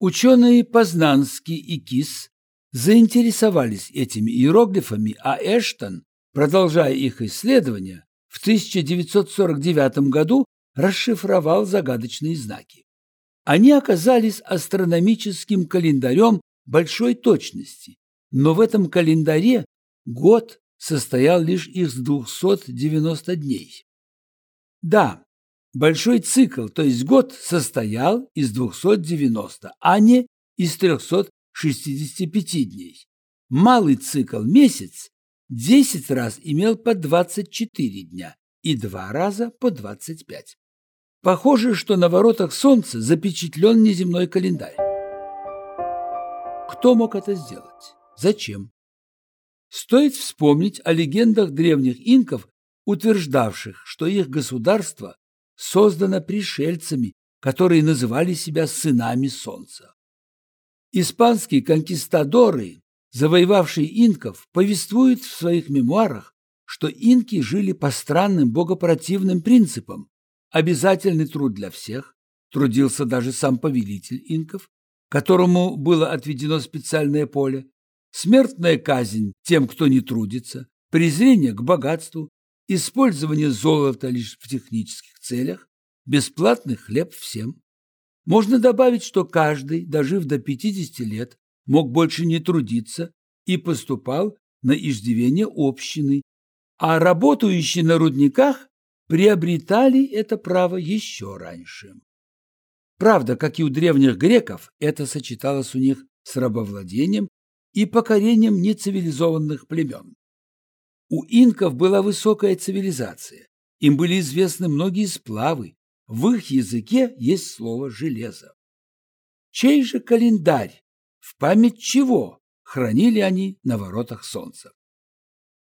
Ученые Познанский и Кис заинтересовались этими иероглифами, а Эштон, продолжая их исследования, в 1949 году расшифровал загадочные знаки. Они оказались астрономическим календарем большой точности, но в этом календаре год состоял лишь из 290 дней. Да, большой цикл, то есть год, состоял из 290, а не из 365 дней. Малый цикл, месяц, 10 раз имел по 24 дня и два раза по 25. Похоже, что на воротах Солнца запечатлен неземной календарь. Кто мог это сделать? Зачем? Стоит вспомнить о легендах древних инков, утверждавших, что их государство создано пришельцами, которые называли себя сынами Солнца. Испанские конкистадоры, завоевавшие инков, повествуют в своих мемуарах, что инки жили по странным богопротивным принципам, обязательный труд для всех, трудился даже сам повелитель инков, которому было отведено специальное поле, смертная казнь тем, кто не трудится, презрение к богатству, использование золота лишь в технических целях, бесплатный хлеб всем. Можно добавить, что каждый, дожив до 50 лет, мог больше не трудиться и поступал на иждивение общины, а работающие на рудниках приобретали это право еще раньше. Правда, как и у древних греков, это сочеталось у них с рабовладением и покорением нецивилизованных племен. У инков была высокая цивилизация, им были известны многие сплавы, в их языке есть слово «железо». Чей же календарь, в память чего хранили они на воротах солнца?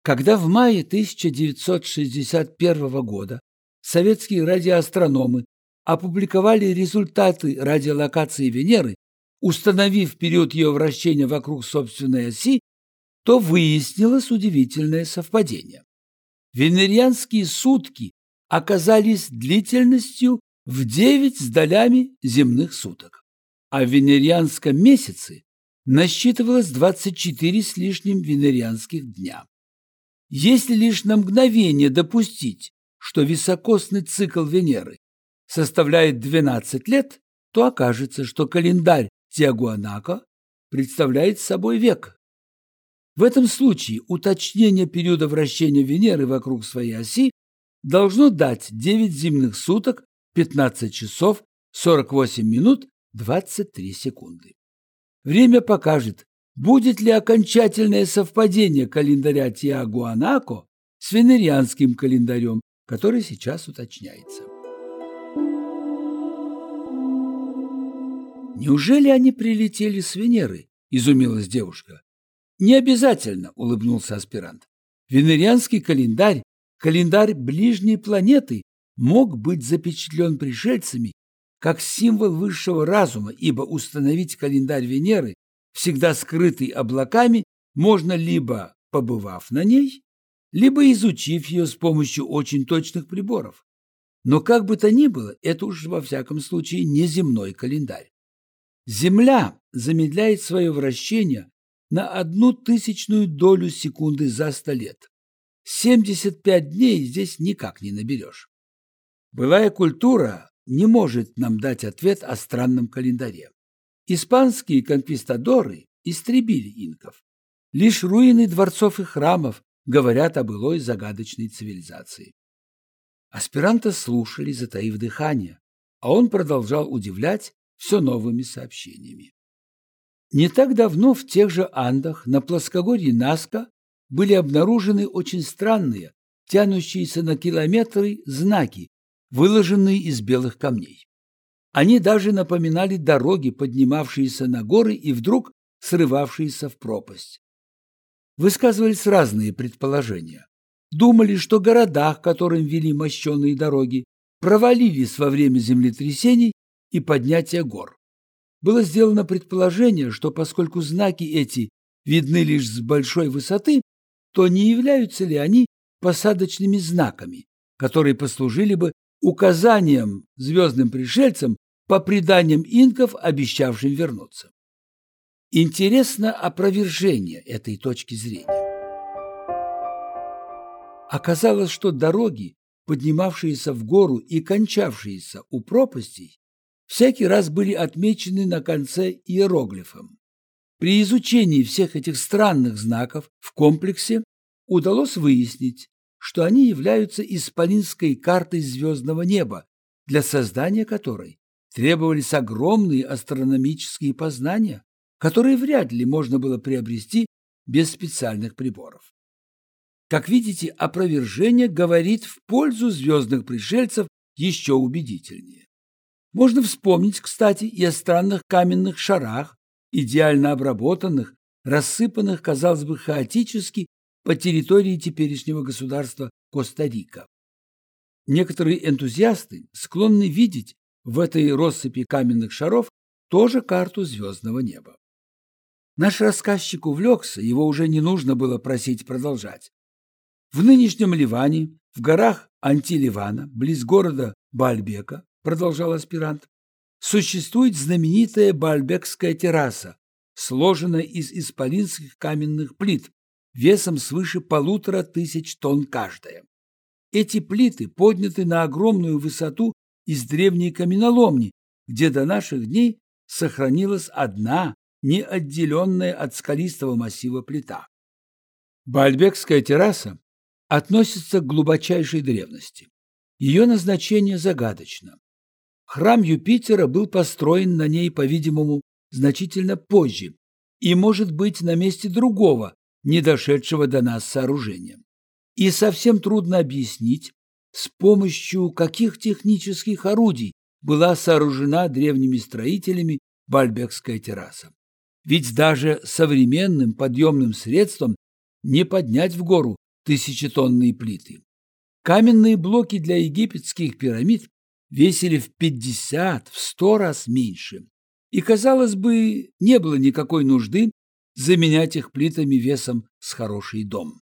Когда в мае 1961 года советские радиоастрономы опубликовали результаты радиолокации Венеры, установив период ее вращения вокруг собственной оси, то выяснилось удивительное совпадение. Венерианские сутки оказались длительностью в 9 с долями земных суток, а в венерианском месяце насчитывалось 24 с лишним венерианских дня. Если лишь на мгновение допустить, что високосный цикл Венеры составляет 12 лет, то окажется, что календарь Тиагуанако представляет собой век. В этом случае уточнение периода вращения Венеры вокруг своей оси должно дать 9 земных суток, 15 часов, 48 минут, 23 секунды. Время покажет, будет ли окончательное совпадение календаря Тиагуанако с венерианским календарем, который сейчас уточняется. «Неужели они прилетели с Венеры?» – изумилась девушка. «Не обязательно», – улыбнулся аспирант. «Венерианский календарь, календарь ближней планеты, мог быть запечатлен пришельцами как символ высшего разума, ибо установить календарь Венеры всегда скрытый облаками, можно либо побывав на ней, либо изучив ее с помощью очень точных приборов. Но как бы то ни было, это уж во всяком случае не земной календарь. Земля замедляет свое вращение на одну тысячную долю секунды за сто лет. 75 дней здесь никак не наберешь. Былая культура не может нам дать ответ о странном календаре. Испанские конквистадоры истребили инков. Лишь руины дворцов и храмов говорят о былой загадочной цивилизации. Аспиранта слушали, затаив дыхание, а он продолжал удивлять все новыми сообщениями. Не так давно в тех же Андах на плоскогорье Наска были обнаружены очень странные, тянущиеся на километры знаки, выложенные из белых камней. Они даже напоминали дороги, поднимавшиеся на горы и вдруг срывавшиеся в пропасть. Высказывались разные предположения. Думали, что города, к которым вели мощенные дороги, провалились во время землетрясений и поднятия гор. Было сделано предположение, что поскольку знаки эти видны лишь с большой высоты, то не являются ли они посадочными знаками, которые послужили бы указанием звездным пришельцам по преданиям инков, обещавшим вернуться. Интересно опровержение этой точки зрения. Оказалось, что дороги, поднимавшиеся в гору и кончавшиеся у пропастей, всякий раз были отмечены на конце иероглифом. При изучении всех этих странных знаков в комплексе удалось выяснить, что они являются исполинской картой звездного неба, для создания которой требовались огромные астрономические познания, которые вряд ли можно было приобрести без специальных приборов. Как видите, опровержение говорит в пользу звездных пришельцев еще убедительнее. Можно вспомнить, кстати, и о странных каменных шарах, идеально обработанных, рассыпанных, казалось бы, хаотически по территории теперешнего государства Коста-Рика. Некоторые энтузиасты склонны видеть в этой россыпи каменных шаров тоже карту звездного неба. Наш рассказчик увлекся, его уже не нужно было просить продолжать. В нынешнем Ливане, в горах Антиливана, близ города Бальбека, продолжал аспирант, существует знаменитая Бальбекская терраса, сложенная из исполинских каменных плит, весом свыше полутора тысяч тонн каждая. Эти плиты подняты на огромную высоту из древней каменоломни, где до наших дней сохранилась одна, неотделенная от скалистого массива плита. Бальбекская терраса относится к глубочайшей древности. Ее назначение загадочно. Храм Юпитера был построен на ней, по-видимому, значительно позже и, может быть, на месте другого, не дошедшего до нас сооружения. И совсем трудно объяснить, с помощью каких технических орудий была сооружена древними строителями Бальбекская терраса. Ведь даже современным подъемным средством не поднять в гору тысячетонные плиты. Каменные блоки для египетских пирамид весили в 50, в 100 раз меньше. И, казалось бы, не было никакой нужды заменять их плитами весом с хороший дом.